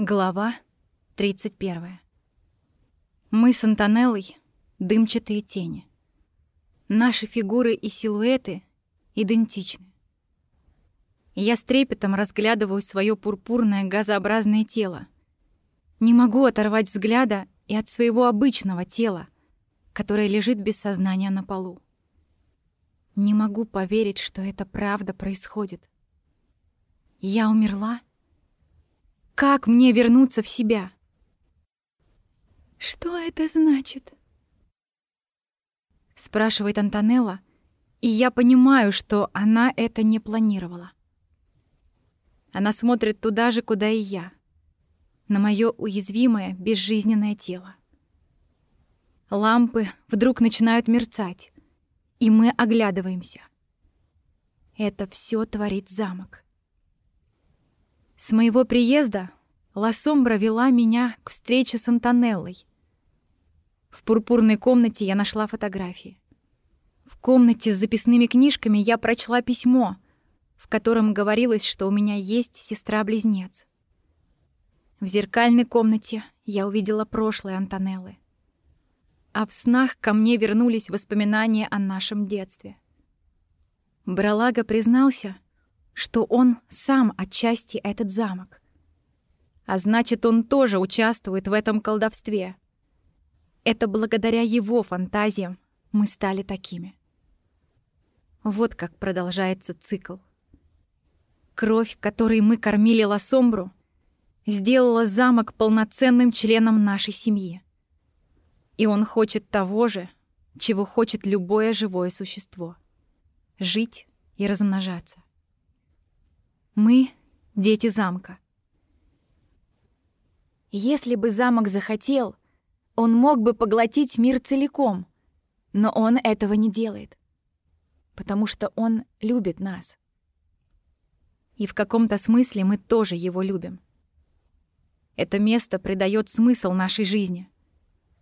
Глава 31. Мы с Антонеллой — дымчатые тени. Наши фигуры и силуэты идентичны. Я с трепетом разглядываю свое пурпурное газообразное тело. Не могу оторвать взгляда и от своего обычного тела, которое лежит без сознания на полу. Не могу поверить, что это правда происходит. Я умерла? Как мне вернуться в себя? Что это значит? спрашивает Антонелла, и я понимаю, что она это не планировала. Она смотрит туда же, куда и я, на моё уязвимое, безжизненное тело. Лампы вдруг начинают мерцать, и мы оглядываемся. Это всё творит замок. С моего приезда Лассомбра вела меня к встрече с Антонеллой. В пурпурной комнате я нашла фотографии. В комнате с записными книжками я прочла письмо, в котором говорилось, что у меня есть сестра-близнец. В зеркальной комнате я увидела прошлое Антонеллы. А в снах ко мне вернулись воспоминания о нашем детстве. Бралага признался — что он сам отчасти этот замок. А значит, он тоже участвует в этом колдовстве. Это благодаря его фантазиям мы стали такими. Вот как продолжается цикл. Кровь, которой мы кормили Лосомбру, сделала замок полноценным членом нашей семьи. И он хочет того же, чего хочет любое живое существо — жить и размножаться. Мы — дети замка. Если бы замок захотел, он мог бы поглотить мир целиком, но он этого не делает, потому что он любит нас. И в каком-то смысле мы тоже его любим. Это место придает смысл нашей жизни,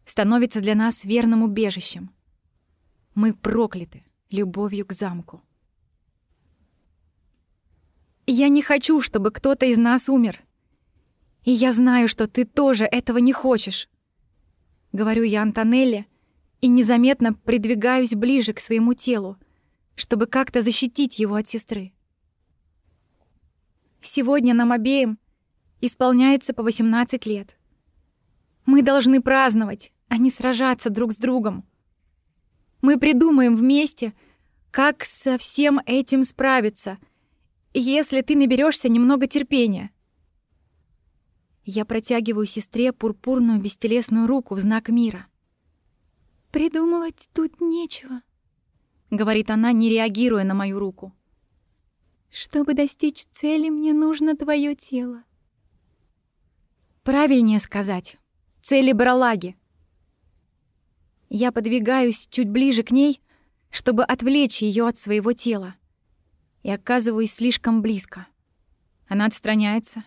становится для нас верным убежищем. Мы прокляты любовью к замку. Я не хочу, чтобы кто-то из нас умер. И я знаю, что ты тоже этого не хочешь. Говорю я Антонелле и незаметно придвигаюсь ближе к своему телу, чтобы как-то защитить его от сестры. Сегодня нам обеим исполняется по 18 лет. Мы должны праздновать, а не сражаться друг с другом. Мы придумаем вместе, как со всем этим справиться — если ты наберешься немного терпения. Я протягиваю сестре пурпурную бестелесную руку в знак мира. «Придумывать тут нечего», — говорит она, не реагируя на мою руку. «Чтобы достичь цели, мне нужно твое тело». Правильнее сказать. Цели Бралаги. Я подвигаюсь чуть ближе к ней, чтобы отвлечь ее от своего тела и оказываюсь слишком близко. Она отстраняется,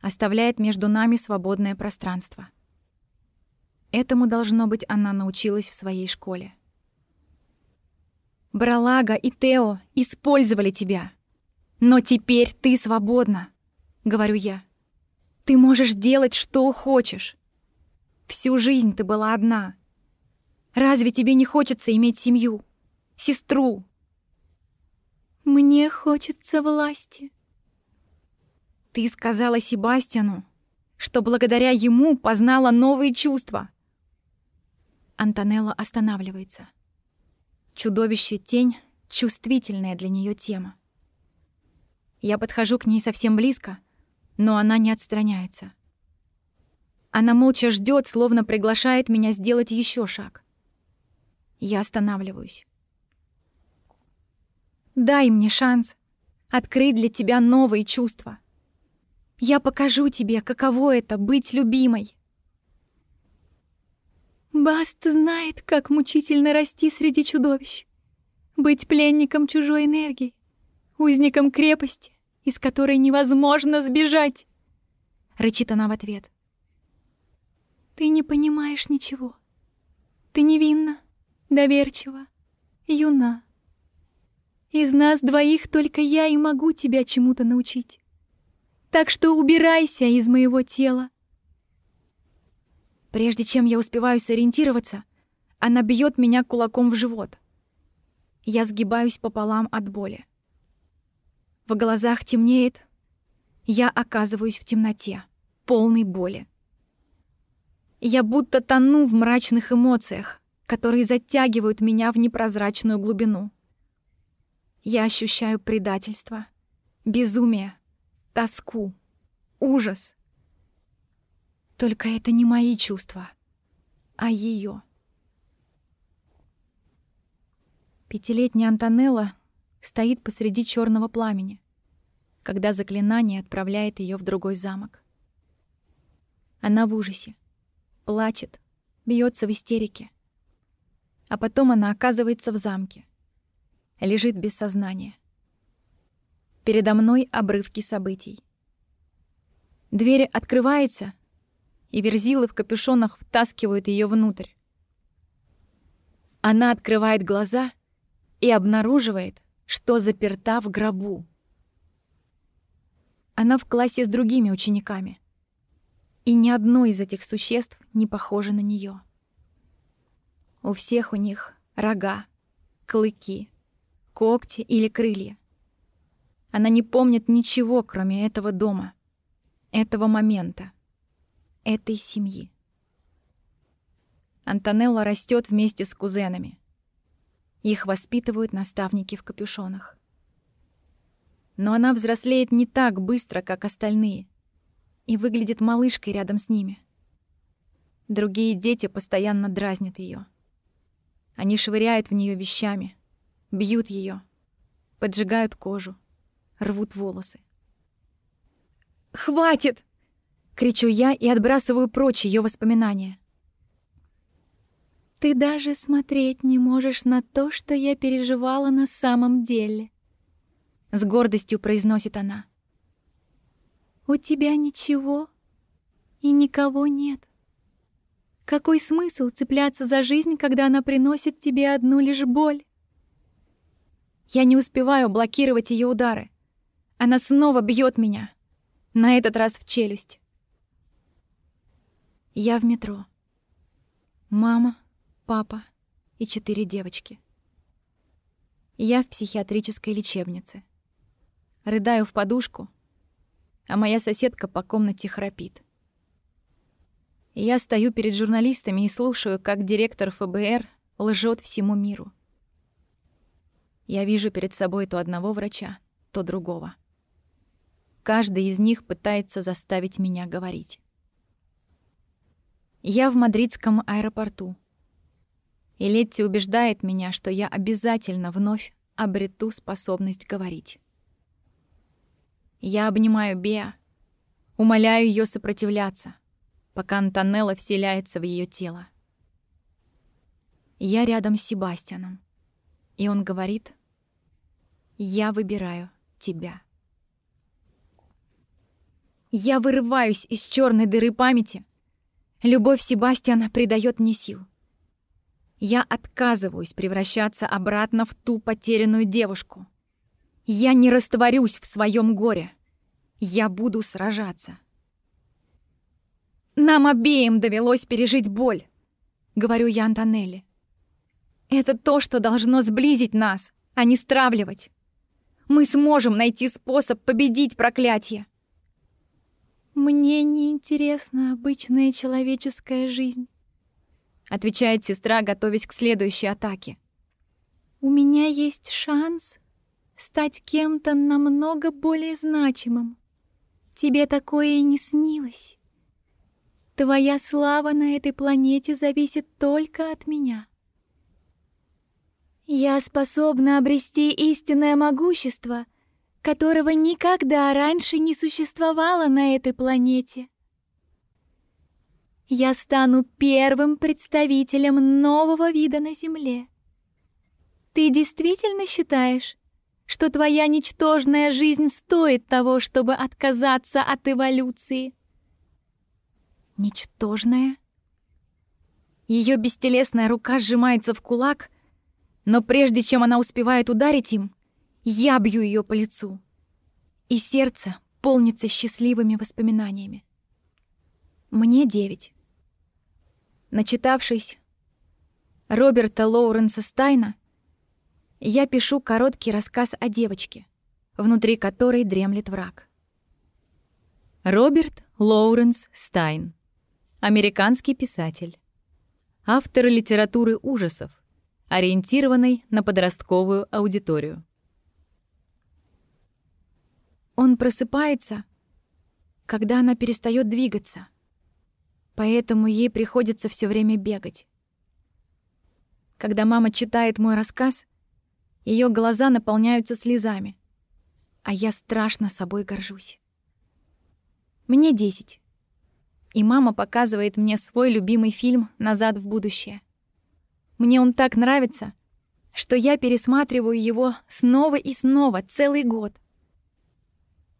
оставляет между нами свободное пространство. Этому, должно быть, она научилась в своей школе. Бралага и Тео использовали тебя. Но теперь ты свободна, говорю я. Ты можешь делать, что хочешь. Всю жизнь ты была одна. Разве тебе не хочется иметь семью, сестру, мне хочется власти. Ты сказала Себастьяну, что благодаря ему познала новые чувства. Антонелла останавливается. Чудовище-тень — чувствительная для нее тема. Я подхожу к ней совсем близко, но она не отстраняется. Она молча ждет, словно приглашает меня сделать еще шаг. Я останавливаюсь. Дай мне шанс открыть для тебя новые чувства. Я покажу тебе, каково это — быть любимой. Баст знает, как мучительно расти среди чудовищ. Быть пленником чужой энергии, узником крепости, из которой невозможно сбежать. Рычит она в ответ. Ты не понимаешь ничего. Ты невинна, доверчива, юна. Из нас двоих только я и могу тебя чему-то научить. Так что убирайся из моего тела. Прежде чем я успеваю сориентироваться, она бьет меня кулаком в живот. Я сгибаюсь пополам от боли. В глазах темнеет. Я оказываюсь в темноте, полной боли. Я будто тону в мрачных эмоциях, которые затягивают меня в непрозрачную глубину. Я ощущаю предательство, безумие, тоску, ужас. Только это не мои чувства, а ее. Пятилетняя Антонелла стоит посреди черного пламени, когда заклинание отправляет ее в другой замок. Она в ужасе, плачет, бьется в истерике. А потом она оказывается в замке. Лежит без сознания. Передо мной обрывки событий. Дверь открывается, и верзилы в капюшонах втаскивают ее внутрь. Она открывает глаза и обнаруживает, что заперта в гробу. Она в классе с другими учениками. И ни одно из этих существ не похоже на нее. У всех у них рога, клыки, когти или крылья. Она не помнит ничего, кроме этого дома, этого момента, этой семьи. Антонелла растет вместе с кузенами. Их воспитывают наставники в капюшонах. Но она взрослеет не так быстро, как остальные, и выглядит малышкой рядом с ними. Другие дети постоянно дразнят ее. Они швыряют в нее вещами, бьют ее, поджигают кожу, рвут волосы. «Хватит!» — кричу я и отбрасываю прочь ее воспоминания. «Ты даже смотреть не можешь на то, что я переживала на самом деле», — с гордостью произносит она. «У тебя ничего и никого нет». Какой смысл цепляться за жизнь, когда она приносит тебе одну лишь боль? Я не успеваю блокировать ее удары. Она снова бьет меня. На этот раз в челюсть. Я в метро. Мама, папа и четыре девочки. Я в психиатрической лечебнице. Рыдаю в подушку, а моя соседка по комнате храпит. Я стою перед журналистами и слушаю, как директор ФБР лжет всему миру. Я вижу перед собой то одного врача, то другого. Каждый из них пытается заставить меня говорить. Я в мадридском аэропорту. И Летти убеждает меня, что я обязательно вновь обрету способность говорить. Я обнимаю Беа, умоляю ее сопротивляться — пока Антонелла вселяется в ее тело. Я рядом с Себастьяном, и он говорит, «Я выбираю тебя». Я вырываюсь из черной дыры памяти. Любовь Себастьяна придает мне сил. Я отказываюсь превращаться обратно в ту потерянную девушку. Я не растворюсь в своем горе. Я буду сражаться. Нам обеим довелось пережить боль, говорю я Антонелли. Это то, что должно сблизить нас, а не стравливать. Мы сможем найти способ победить проклятие. Мне не интересна обычная человеческая жизнь, отвечает сестра, готовясь к следующей атаке. У меня есть шанс стать кем-то намного более значимым. Тебе такое и не снилось. Твоя слава на этой планете зависит только от меня. Я способна обрести истинное могущество, которого никогда раньше не существовало на этой планете. Я стану первым представителем нового вида на Земле. Ты действительно считаешь, что твоя ничтожная жизнь стоит того, чтобы отказаться от эволюции? Ничтожная? Ее бестелесная рука сжимается в кулак, но прежде чем она успевает ударить им, я бью ее по лицу. И сердце наполнится счастливыми воспоминаниями. Мне девять. Начитавшись Роберта Лоуренса Стайна, я пишу короткий рассказ о девочке, внутри которой дремлет враг. Роберт Лоуренс Стайн. Американский писатель. Автор литературы ужасов, ориентированной на подростковую аудиторию. Он просыпается, когда она перестает двигаться, поэтому ей приходится все время бегать. Когда мама читает мой рассказ, ее глаза наполняются слезами, а я страшно собой горжусь. Мне десять. И мама показывает мне свой любимый фильм «Назад в будущее». Мне он так нравится, что я пересматриваю его снова и снова целый год.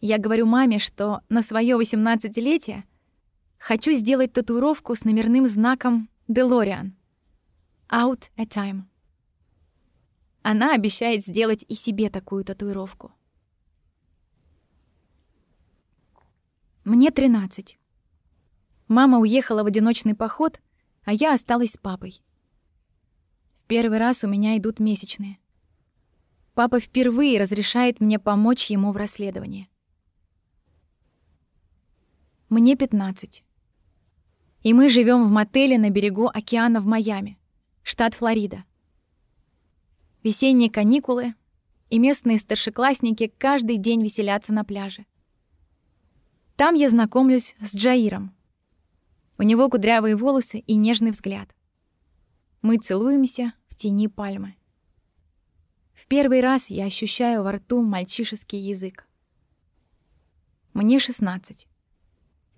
Я говорю маме, что на свое восемнадцатилетие хочу сделать татуировку с номерным знаком DeLorean. Out a time. Она обещает сделать и себе такую татуировку. Мне 13. Мама уехала в одиночный поход, а я осталась с папой. Первый раз у меня идут месячные. Папа впервые разрешает мне помочь ему в расследовании. Мне 15. И мы живем в мотеле на берегу океана в Майами, штат Флорида. Весенние каникулы, и местные старшеклассники каждый день веселятся на пляже. Там я знакомлюсь с Джаиром. У него кудрявые волосы и нежный взгляд. Мы целуемся в тени пальмы. В первый раз я ощущаю во рту мальчишеский язык. Мне 16.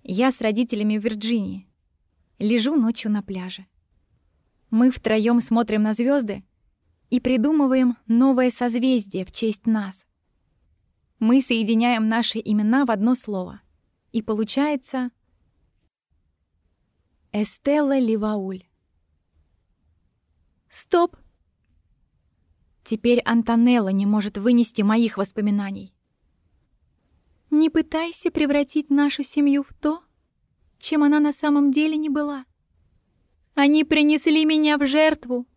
Я с родителями в Вирджинии. Лежу ночью на пляже. Мы втроём смотрим на звезды и придумываем новое созвездие в честь нас. Мы соединяем наши имена в одно слово — и получается Эстелла Ливауль. Стоп! Теперь Антонелла не может вынести моих воспоминаний. Не пытайся превратить нашу семью в то, чем она на самом деле не была. Они принесли меня в жертву.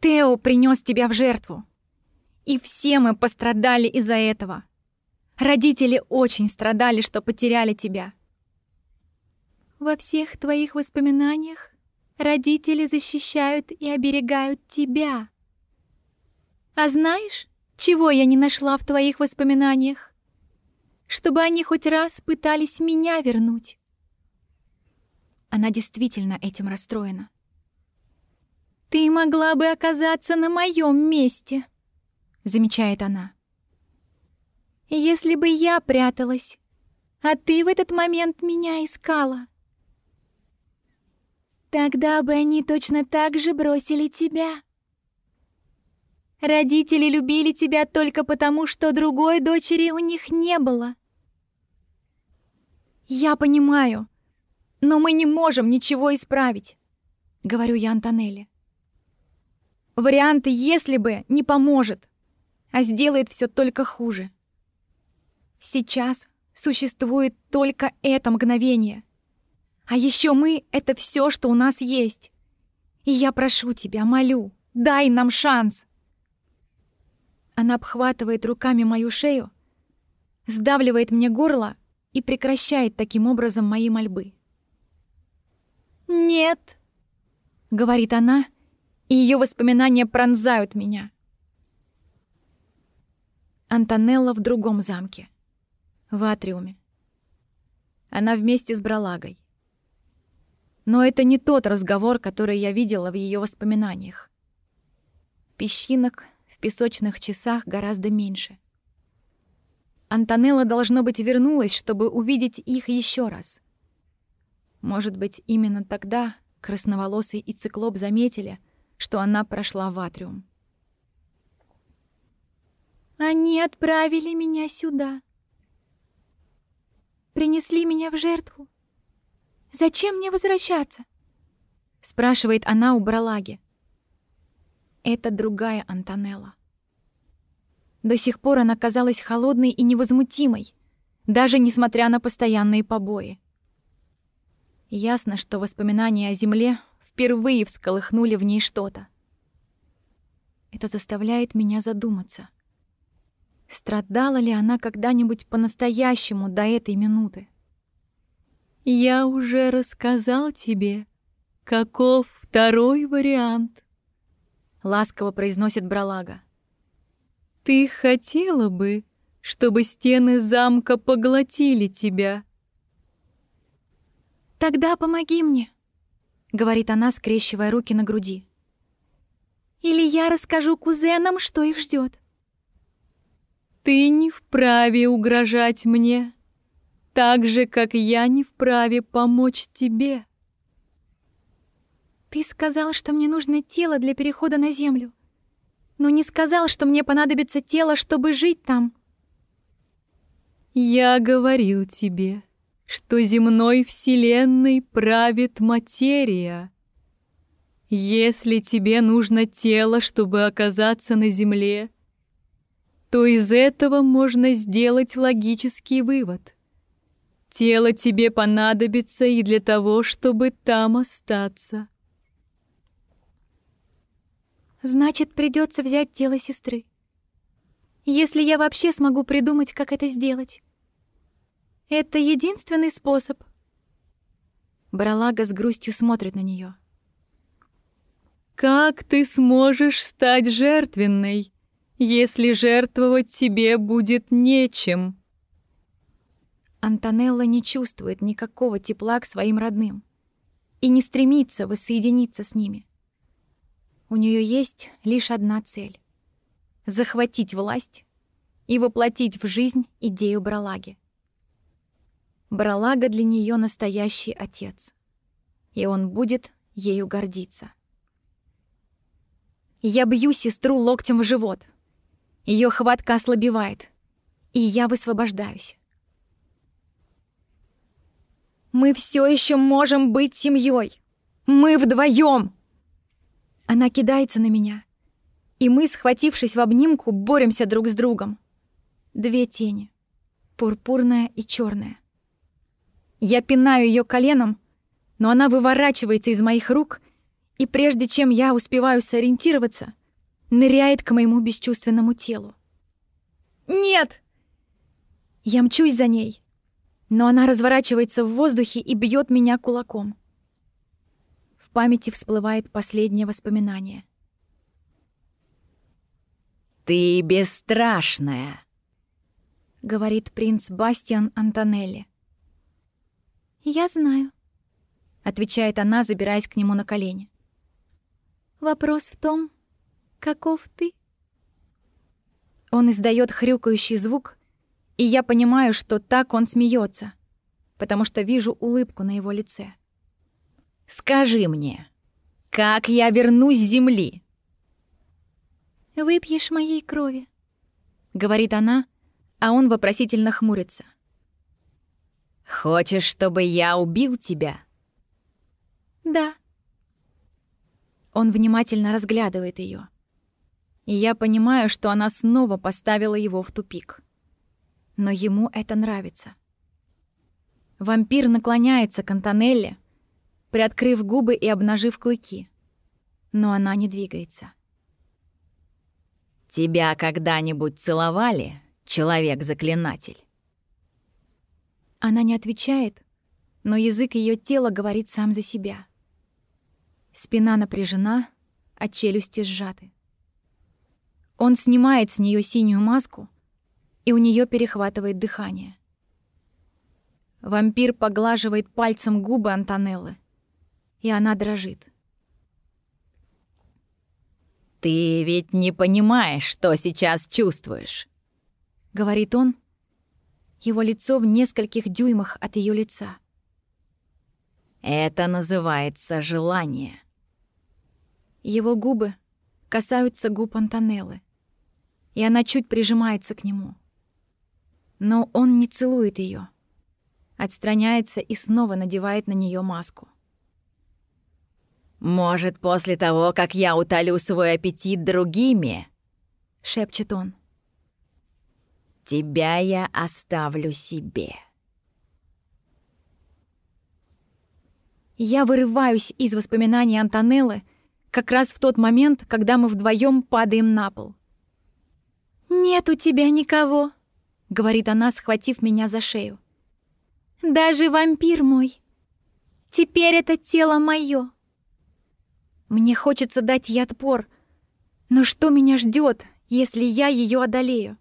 Тео принес тебя в жертву. И все мы пострадали из-за этого. Родители очень страдали, что потеряли тебя. Во всех твоих воспоминаниях родители защищают и оберегают тебя. А знаешь, чего я не нашла в твоих воспоминаниях? Чтобы они хоть раз пытались меня вернуть. Она действительно этим расстроена. Ты могла бы оказаться на моем месте, замечает она. Если бы я пряталась, а ты в этот момент меня искала. Тогда бы они точно так же бросили тебя. Родители любили тебя только потому, что другой дочери у них не было. Я понимаю, но мы не можем ничего исправить, говорю я Антонелле. Вариант «если бы» не поможет, а сделает все только хуже. Сейчас существует только это мгновение. А еще мы — это все, что у нас есть. И я прошу тебя, молю, дай нам шанс. Она обхватывает руками мою шею, сдавливает мне горло и прекращает таким образом мои мольбы. «Нет», — говорит она, и ее воспоминания пронзают меня. Антонелла в другом замке в атриуме. Она вместе с Бралагой. Но это не тот разговор, который я видела в ее воспоминаниях. Песчинок в песочных часах гораздо меньше. Антонелла, должно быть, вернулась, чтобы увидеть их еще раз. Может быть, именно тогда красноволосый и циклоп заметили, что она прошла в атриум. «Они отправили меня сюда», принесли меня в жертву. Зачем мне возвращаться? Спрашивает она у Бралаги. Это другая Антонелла. До сих пор она казалась холодной и невозмутимой, даже несмотря на постоянные побои. Ясно, что воспоминания о земле впервые всколыхнули в ней что-то. Это заставляет меня задуматься. Страдала ли она когда-нибудь по-настоящему до этой минуты? «Я уже рассказал тебе, каков второй вариант», — ласково произносит Бралага. «Ты хотела бы, чтобы стены замка поглотили тебя?» «Тогда помоги мне», — говорит она, скрещивая руки на груди. «Или я расскажу кузенам, что их ждет. «Ты не вправе угрожать мне, так же, как я не вправе помочь тебе». «Ты сказал, что мне нужно тело для перехода на Землю, но не сказал, что мне понадобится тело, чтобы жить там». «Я говорил тебе, что земной вселенной правит материя. Если тебе нужно тело, чтобы оказаться на земле, то из этого можно сделать логический вывод. Тело тебе понадобится и для того, чтобы там остаться. Значит, придется взять тело сестры. Если я вообще смогу придумать, как это сделать. Это единственный способ. Баралага с грустью смотрит на нее. Как ты сможешь стать жертвенной, если жертвовать тебе будет нечем? Антонелла не чувствует никакого тепла к своим родным и не стремится воссоединиться с ними. У нее есть лишь одна цель — захватить власть и воплотить в жизнь идею Бралаги. Бралага для нее настоящий отец, и он будет ею гордиться. Я бью сестру локтем в живот. Ее хватка ослабевает, и я высвобождаюсь. Мы все еще можем быть семьей. Мы вдвоем. Она кидается на меня, и мы, схватившись в обнимку, боремся друг с другом. Две тени, пурпурная и черная. Я пинаю ее коленом, но она выворачивается из моих рук, и прежде чем я успеваю сориентироваться, ныряет к моему бесчувственному телу. «Нет!» Я мчусь за ней, но она разворачивается в воздухе и бьет меня кулаком. В памяти всплывает последнее воспоминание. «Ты бесстрашная», — говорит принц Бастиан Антонелли. «Я знаю», — отвечает она, забираясь к нему на колени. «Вопрос в том, каков ты?» Он издает хрюкающий звук, и я понимаю, что так он смеется, потому что вижу улыбку на его лице. «Скажи мне, как я вернусь с земли?» «Выпьешь моей крови», — говорит она, а он вопросительно хмурится. Хочешь, чтобы я убил тебя? Да. Он внимательно разглядывает ее, И я понимаю, что она снова поставила его в тупик. Но ему это нравится. Вампир наклоняется к Антонелле, приоткрыв губы и обнажив клыки. Но она не двигается. «Тебя когда-нибудь целовали, человек-заклинатель?» Она не отвечает, но язык ее тела говорит сам за себя. Спина напряжена, а челюсти сжаты. Он снимает с нее синюю маску, и у нее перехватывает дыхание. Вампир поглаживает пальцем губы Антонеллы, и она дрожит. «Ты ведь не понимаешь, что сейчас чувствуешь», — говорит он, его лицо в нескольких дюймах от ее лица. Это называется желание. Его губы касаются губ Антонеллы, и она чуть прижимается к нему. Но он не целует ее, отстраняется и снова надевает на нее маску. «Может, после того, как я утолю свой аппетит другими?» — шепчет он. тебя я оставлю себе. Я вырываюсь из воспоминаний Антонеллы как раз в тот момент, когда мы вдвоем падаем на пол. «Нет у тебя никого», — говорит она, схватив меня за шею. «Даже вампир мой. Теперь это тело мое. Мне хочется дать ей отпор, но что меня ждет, если я ее одолею?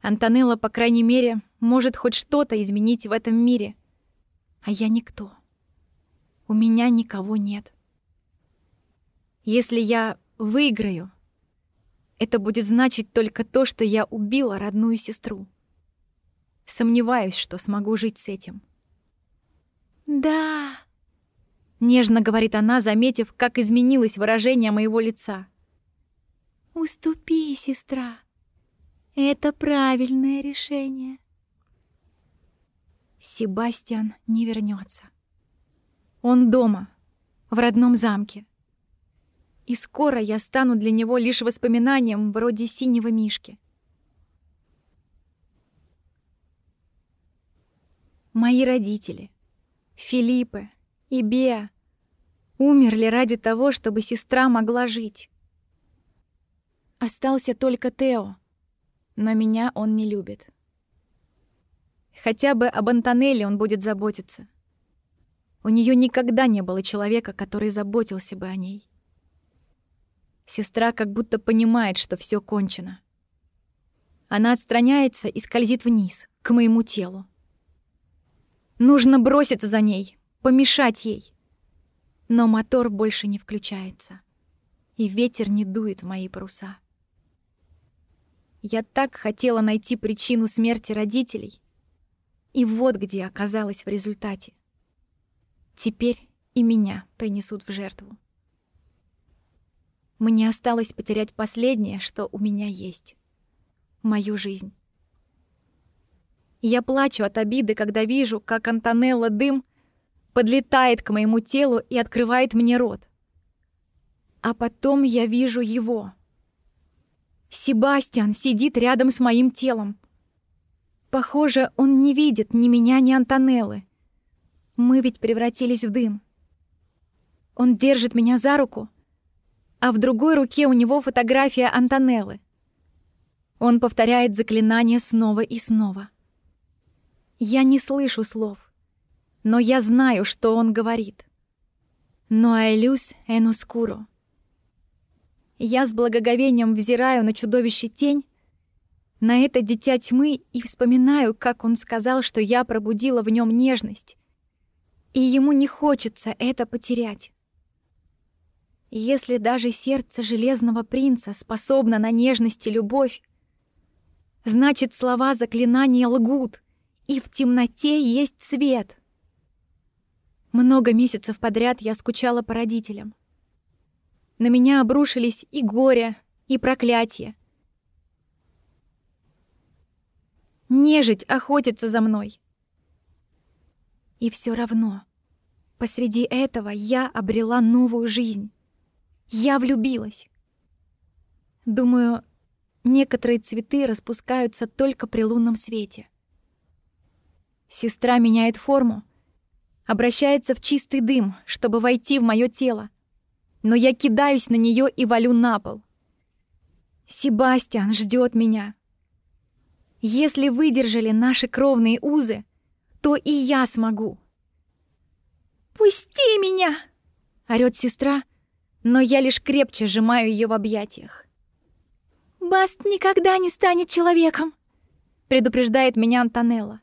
Антонелла, по крайней мере, может хоть что-то изменить в этом мире. А я никто. У меня никого нет. Если я выиграю, это будет значить только то, что я убила родную сестру. Сомневаюсь, что смогу жить с этим. «Да», — нежно говорит она, заметив, как изменилось выражение моего лица. «Уступи, сестра. Это правильное решение». Себастьян не вернется. Он дома, в родном замке. И скоро я стану для него лишь воспоминанием вроде синего мишки. Мои родители, Филиппе и Беа, умерли ради того, чтобы сестра могла жить. Остался только Тео, но меня он не любит. Хотя бы об Антонелле он будет заботиться. У нее никогда не было человека, который заботился бы о ней. Сестра как будто понимает, что все кончено. Она отстраняется и скользит вниз, к моему телу. Нужно броситься за ней, помешать ей. Но мотор больше не включается, и ветер не дует в мои паруса. Я так хотела найти причину смерти родителей, и вот где оказалась в результате. Теперь и меня принесут в жертву. Мне осталось потерять последнее, что у меня есть. Мою жизнь. Я плачу от обиды, когда вижу, как Антонелла дым подлетает к моему телу и открывает мне рот. А потом я вижу его. Себастьян сидит рядом с моим телом. Похоже, он не видит ни меня, ни Антонеллы. Мы ведь превратились в дым. Он держит меня за руку, а в другой руке у него фотография Антонеллы. Он повторяет заклинание снова и снова. Я не слышу слов, но я знаю, что он говорит. Но элюс энускуро. Я с благоговением взираю на чудовище тень, на это дитя тьмы и вспоминаю, как он сказал, что я пробудила в нем нежность, и ему не хочется это потерять. Если даже сердце Железного Принца способно на нежность и любовь, значит, слова заклинания лгут, и в темноте есть свет. Много месяцев подряд я скучала по родителям. На меня обрушились и горе, и проклятие. Нежить охотится за мной. И все равно, посреди этого я обрела новую жизнь. Я влюбилась. Думаю, некоторые цветы распускаются только при лунном свете. Сестра меняет форму, обращается в чистый дым, чтобы войти в мое тело. Но я кидаюсь на нее и валю на пол. Себастьян ждет меня. Если выдержали наши кровные узы, то и я смогу. «Пусти меня!» — орёт сестра, но я лишь крепче сжимаю ее в объятиях. «Баст никогда не станет человеком!» предупреждает меня Антонелла.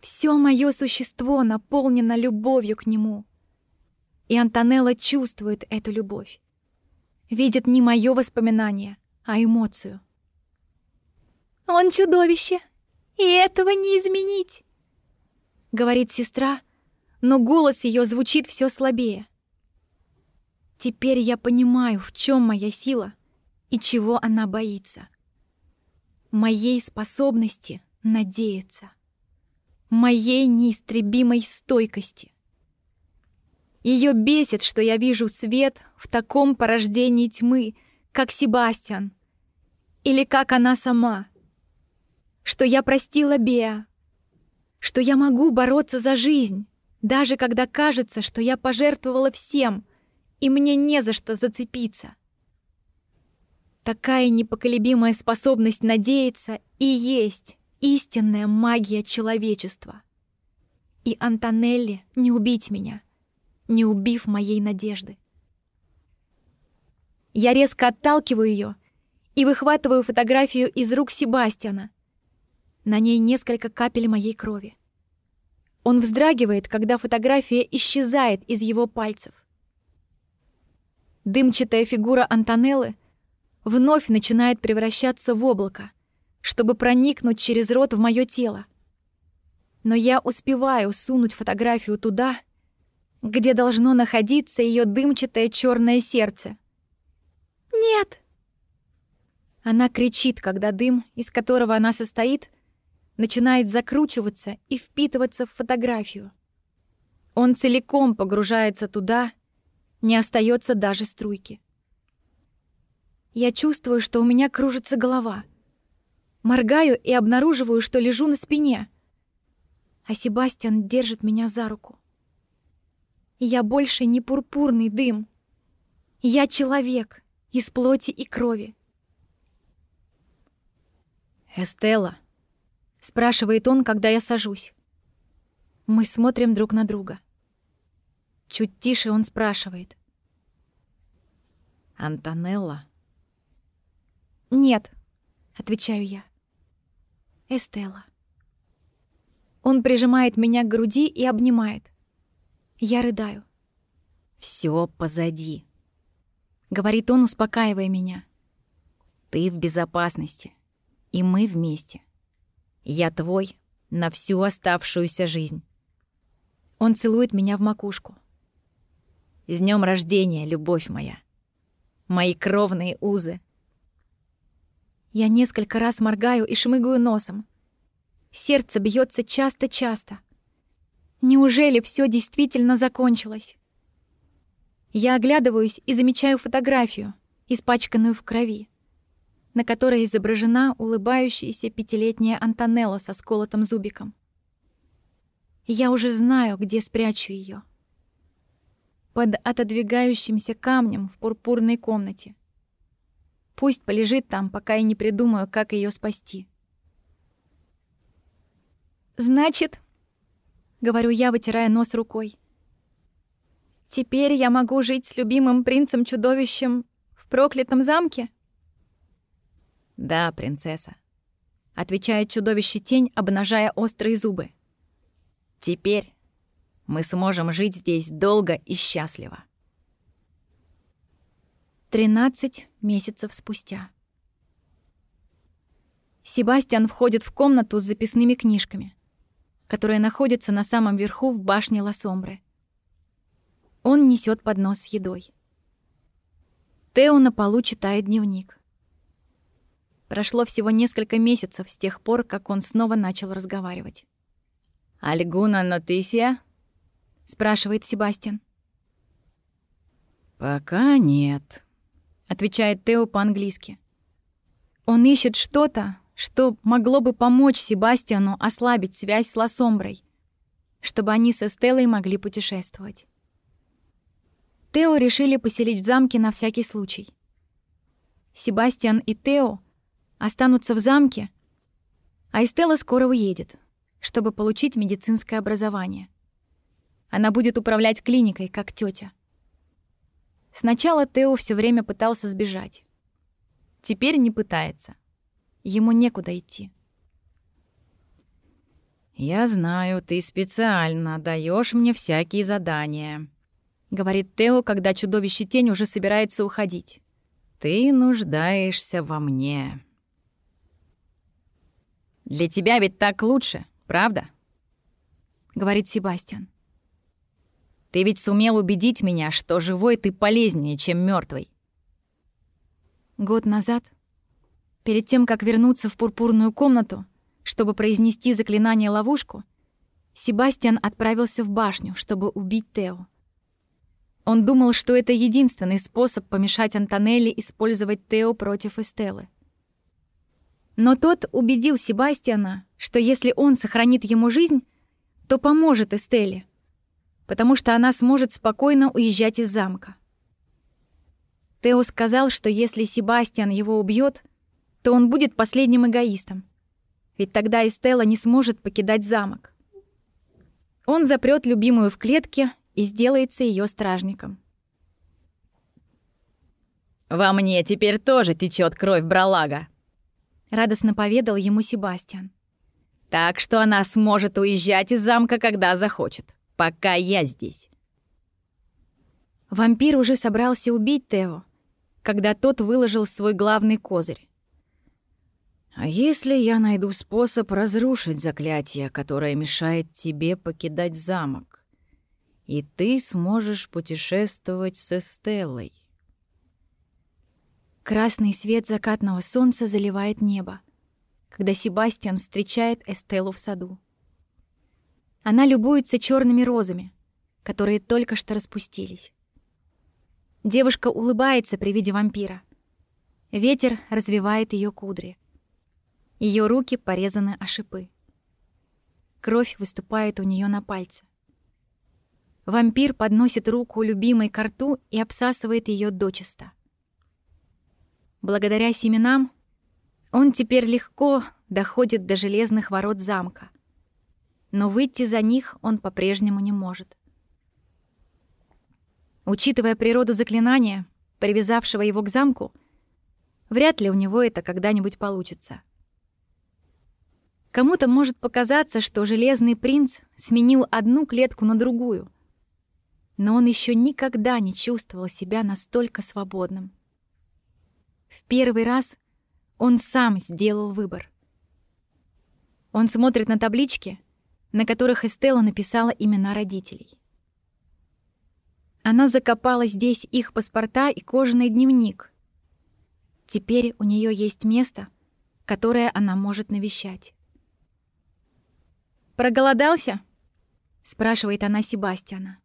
Все мое существо наполнено любовью к нему. И Антонелла чувствует эту любовь. Видит не мое воспоминание, а эмоцию. «Он чудовище, и этого не изменить!» Говорит сестра, но голос ее звучит все слабее. Теперь я понимаю, в чем моя сила и чего она боится. Моей способности надеяться. Моей неистребимой стойкости. Ее бесит, что я вижу свет в таком порождении тьмы, как Себастьян, или как она сама. что я простила Беа, что я могу бороться за жизнь, даже когда кажется, что я пожертвовала всем, и мне не за что зацепиться. Такая непоколебимая способность надеяться и есть истинная магия человечества. И Антонелли не убить меня, не убив моей надежды. Я резко отталкиваю ее и выхватываю фотографию из рук Себастьяна. На ней несколько капель моей крови. Он вздрагивает, когда фотография исчезает из его пальцев. Дымчатая фигура Антонеллы вновь начинает превращаться в облако, чтобы проникнуть через рот в мое тело. Но я успеваю сунуть фотографию туда, где должно находиться ее дымчатое черное сердце. «Нет!» Она кричит, когда дым, из которого она состоит, начинает закручиваться и впитываться в фотографию. Он целиком погружается туда, не остается даже струйки. Я чувствую, что у меня кружится голова. Моргаю и обнаруживаю, что лежу на спине. А Себастьян держит меня за руку. Я больше не пурпурный дым. Я человек из плоти и крови. «Эстелла», — спрашивает он, когда я сажусь. Мы смотрим друг на друга. Чуть тише он спрашивает. «Антонелла?» «Нет», — отвечаю я. «Эстелла». Он прижимает меня к груди и обнимает. Я рыдаю. Все позади», — говорит он, успокаивая меня. «Ты в безопасности, и мы вместе. Я твой на всю оставшуюся жизнь». Он целует меня в макушку. «С днем рождения, любовь моя! Мои кровные узы!» Я несколько раз моргаю и шмыгаю носом. Сердце бьется часто-часто. Неужели все действительно закончилось? Я оглядываюсь и замечаю фотографию, испачканную в крови, на которой изображена улыбающаяся пятилетняя Антонелла со сколотым зубиком. Я уже знаю, где спрячу ее. Под отодвигающимся камнем в пурпурной комнате. Пусть полежит там, пока я не придумаю, как ее спасти. «Значит...» — говорю я, вытирая нос рукой. Теперь я могу жить с любимым принцем-чудовищем в проклятом замке? Да, принцесса, отвечает чудовище тень, обнажая острые зубы. Теперь мы сможем жить здесь долго и счастливо. Тринадцать месяцев спустя. Себастьян входит в комнату с записными книжками, которые находятся на самом верху в башне Ласомбры. Он несет поднос с едой. Тео на полу читает дневник. Прошло всего несколько месяцев с тех пор, как он снова начал разговаривать. «Альгуна нотисия?» — спрашивает Себастьян. «Пока нет», — отвечает Тео по-английски. Он ищет что-то, что могло бы помочь Себастьяну ослабить связь с Лосомброй, чтобы они со Стеллой могли путешествовать. Тео решили поселить в замке на всякий случай. Себастьян и Тео останутся в замке, а Эстелла скоро уедет, чтобы получить медицинское образование. Она будет управлять клиникой, как тетя. Сначала Тео все время пытался сбежать. Теперь не пытается. Ему некуда идти. «Я знаю, ты специально даешь мне всякие задания», — говорит Тео, когда чудовище тень уже собирается уходить. «Ты нуждаешься во мне». «Для тебя ведь так лучше, правда?» — говорит Себастьян. «Ты ведь сумел убедить меня, что живой ты полезнее, чем мертвый. Год назад, перед тем, как вернуться в пурпурную комнату, чтобы произнести заклинание-ловушку, Себастьян отправился в башню, чтобы убить Тео. Он думал, что это единственный способ помешать Антонелли использовать Тео против Эстеллы. Но тот убедил Себастьяна, что если он сохранит ему жизнь, то поможет Эстелле, потому что она сможет спокойно уезжать из замка. Тео сказал, что если Себастьян его убьет, то он будет последним эгоистом, ведь тогда Эстелла не сможет покидать замок. Он запрет любимую в клетке и сделается ее стражником. «Во мне теперь тоже течет кровь Бралага», — радостно поведал ему Себастьян. «Так что она сможет уезжать из замка, когда захочет, пока я здесь». Вампир уже собрался убить Тео, когда тот выложил свой главный козырь. «А если я найду способ разрушить заклятие, которое мешает тебе покидать замок, и ты сможешь путешествовать с Эстеллой?» Красный свет закатного солнца заливает небо, когда Себастьян встречает Эстеллу в саду. Она любуется черными розами, которые только что распустились. Девушка улыбается при виде вампира. Ветер развивает ее кудри. Ее руки порезаны о шипы. Кровь выступает у нее на пальце. Вампир подносит руку любимой к рту и обсасывает ее дочисто. Благодаря семенам он теперь легко доходит до железных ворот замка. Но выйти за них он по-прежнему не может. Учитывая природу заклинания, привязавшего его к замку, вряд ли у него это когда-нибудь получится. Кому-то может показаться, что Железный принц сменил одну клетку на другую, но он еще никогда не чувствовал себя настолько свободным. В первый раз он сам сделал выбор. Он смотрит на таблички, на которых Эстелла написала имена родителей. Она закопала здесь их паспорта и кожаный дневник. Теперь у нее есть место, которое она может навещать. «Проголодался?» — спрашивает она Себастьяна.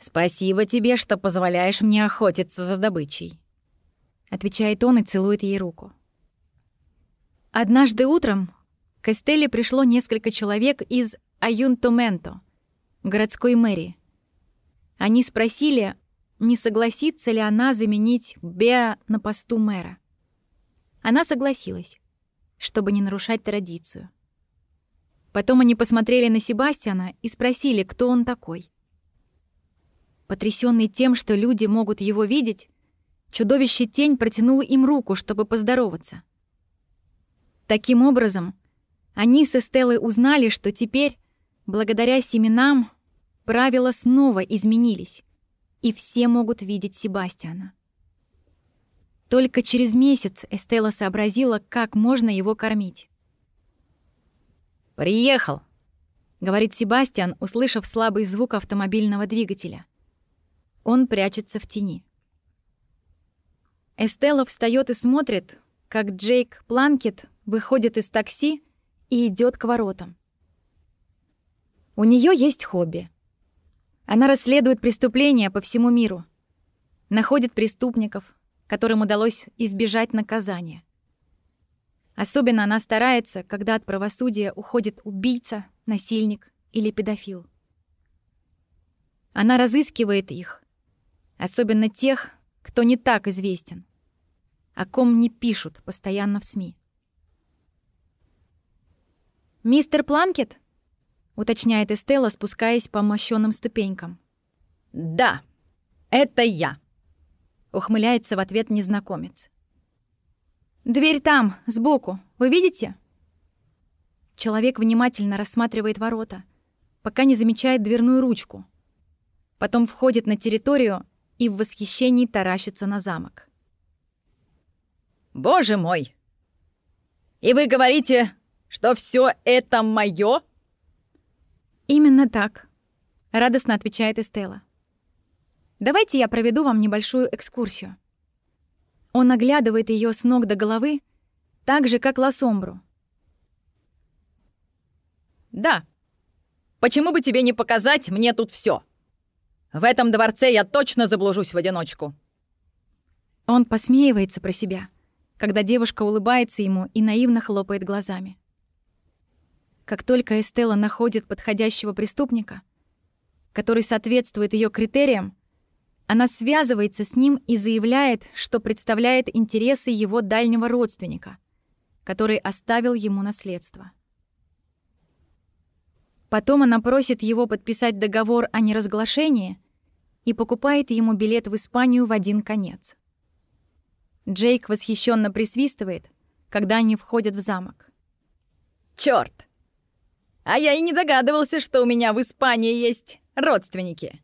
«Спасибо тебе, что позволяешь мне охотиться за добычей», — отвечает он и целует ей руку. Однажды утром к Эстелле пришло несколько человек из Аюнтоменто, городской мэрии. Они спросили, не согласится ли она заменить Беа на посту мэра. Она согласилась, чтобы не нарушать традицию. Потом они посмотрели на Себастьяна и спросили, кто он такой. Потрясённый тем, что люди могут его видеть, чудовище тень протянул им руку, чтобы поздороваться. Таким образом, они с Эстеллой узнали, что теперь, благодаря семенам, правила снова изменились, и все могут видеть Себастьяна. Только через месяц Эстелла сообразила, как можно его кормить. «Приехал!» — говорит Себастьян, услышав слабый звук автомобильного двигателя. Он прячется в тени. Эстелла встает и смотрит, как Джейк Планкет выходит из такси и идет к воротам. У нее есть хобби. Она расследует преступления по всему миру, находит преступников, которым удалось избежать наказания. Особенно она старается, когда от правосудия уходит убийца, насильник или педофил. Она разыскивает их, Особенно тех, кто не так известен, о ком не пишут постоянно в СМИ. «Мистер Планкет?» — уточняет Эстелла, спускаясь по мощёным ступенькам. «Да, это я», — ухмыляется в ответ незнакомец. «Дверь там, сбоку, вы видите?» Человек внимательно рассматривает ворота, пока не замечает дверную ручку. Потом входит на территорию и в восхищении таращится на замок. «Боже мой! И вы говорите, что все это моё?» «Именно так», — радостно отвечает Эстела. «Давайте я проведу вам небольшую экскурсию». Он оглядывает ее с ног до головы, так же, как Лосомбру. «Да. Почему бы тебе не показать мне тут все? В этом дворце я точно заблужусь в одиночку». Он посмеивается про себя когда девушка улыбается ему и наивно хлопает глазами. Как только Эстела находит подходящего преступника, который соответствует ее критериям, она связывается с ним и заявляет, что представляет интересы его дальнего родственника, который оставил ему наследство. Потом она просит его подписать договор о неразглашении и покупает ему билет в Испанию в один конец. Джейк восхищенно присвистывает, когда они входят в замок. Черт! А я и не догадывался, что у меня в Испании есть родственники.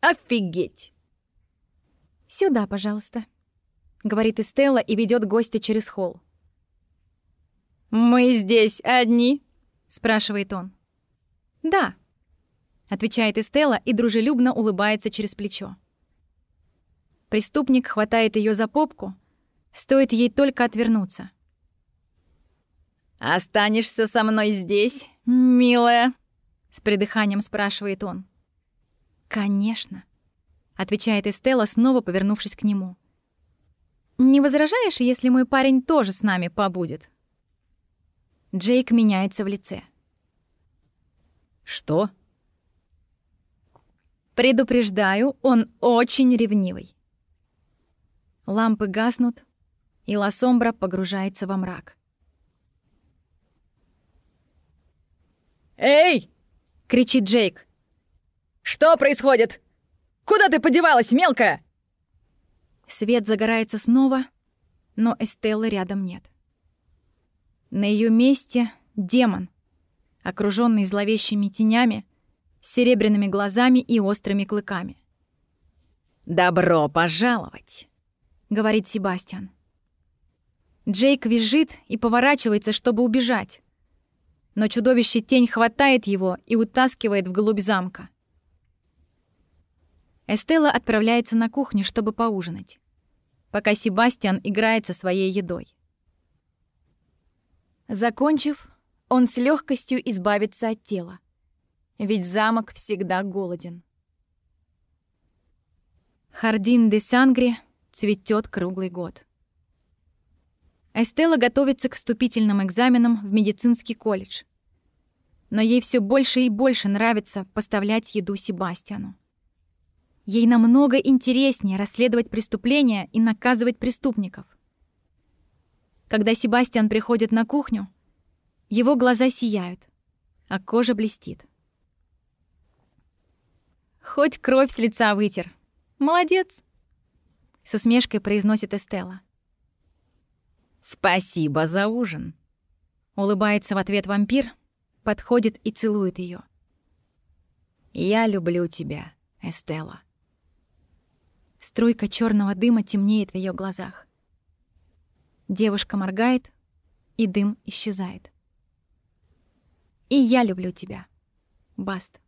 Офигеть! «Сюда, пожалуйста», — говорит Эстелла и ведет гостя через холл. «Мы здесь одни?» — спрашивает он. «Да», — отвечает Эстелла и дружелюбно улыбается через плечо. Преступник хватает ее за попку, стоит ей только отвернуться. «Останешься со мной здесь, милая?» — с придыханием спрашивает он. «Конечно», — отвечает Эстелла, снова повернувшись к нему. «Не возражаешь, если мой парень тоже с нами побудет?» Джейк меняется в лице. «Что?» «Предупреждаю, он очень ревнивый». Лампы гаснут, и Лассомбра погружается во мрак. «Эй!» — кричит Джейк. «Что происходит? Куда ты подевалась, мелкая?» Свет загорается снова, но Эстеллы рядом нет. На ее месте демон, окруженный зловещими тенями, серебряными глазами и острыми клыками. «Добро пожаловать!» — говорит Себастьян. Джейк визжит и поворачивается, чтобы убежать. Но чудовище тень хватает его и утаскивает вглубь замка. Эстелла отправляется на кухню, чтобы поужинать, пока Себастьян играет со своей едой. Закончив, он с легкостью избавится от тела, ведь замок всегда голоден. Хардин де Сангри цветет круглый год. Эстелла готовится к вступительным экзаменам в медицинский колледж. Но ей все больше и больше нравится поставлять еду Себастьяну. Ей намного интереснее расследовать преступления и наказывать преступников. Когда Себастьян приходит на кухню, его глаза сияют, а кожа блестит. Хоть кровь с лица вытер. Молодец. С усмешкой произносит Эстелла. «Спасибо за ужин!» Улыбается в ответ вампир, подходит и целует ее. «Я люблю тебя, Эстелла». Струйка черного дыма темнеет в ее глазах. Девушка моргает, и дым исчезает. «И я люблю тебя, Баст».